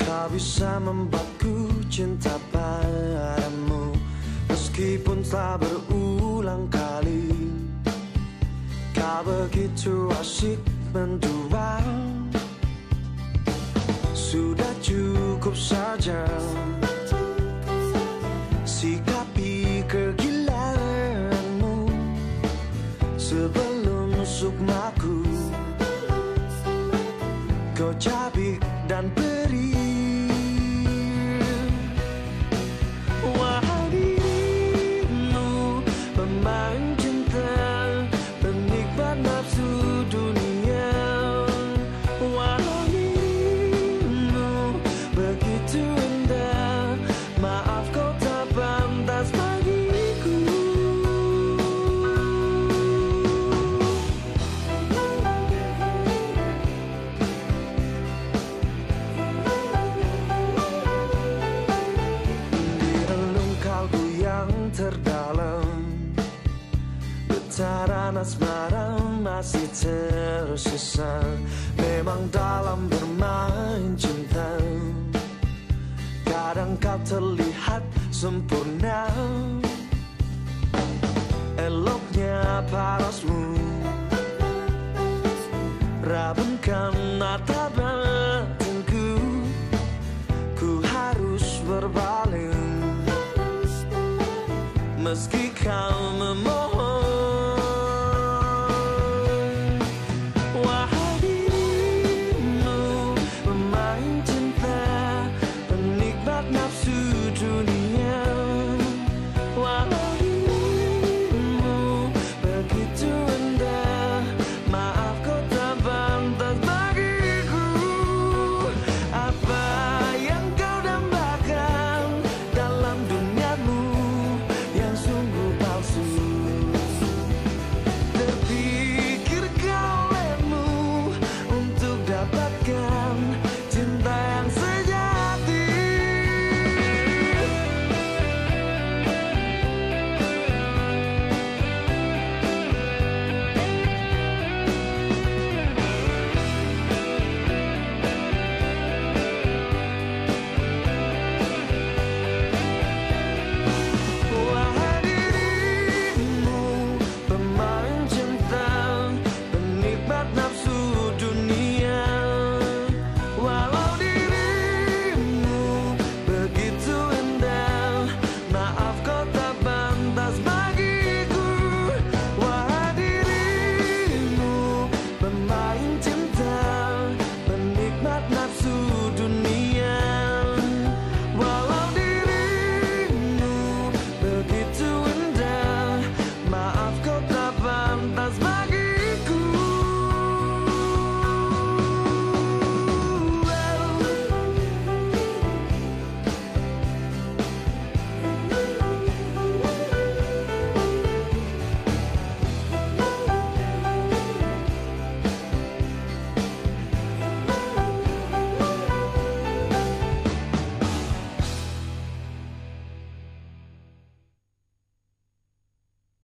tak bisa membuatku cinta padamu. Meskipun telah berulang kali Kau begitu asik mendua Sudah cukup saja Sikapi kegilaanmu. Sebelum sukmaku Cabik dan Getaran asmara masih tersisa Memang dalam bermain cinta. Kadang kau terlihat sempurna. Eloknya parasmu. Rabunkan mata batinku. Ku harus berpaling Meski kau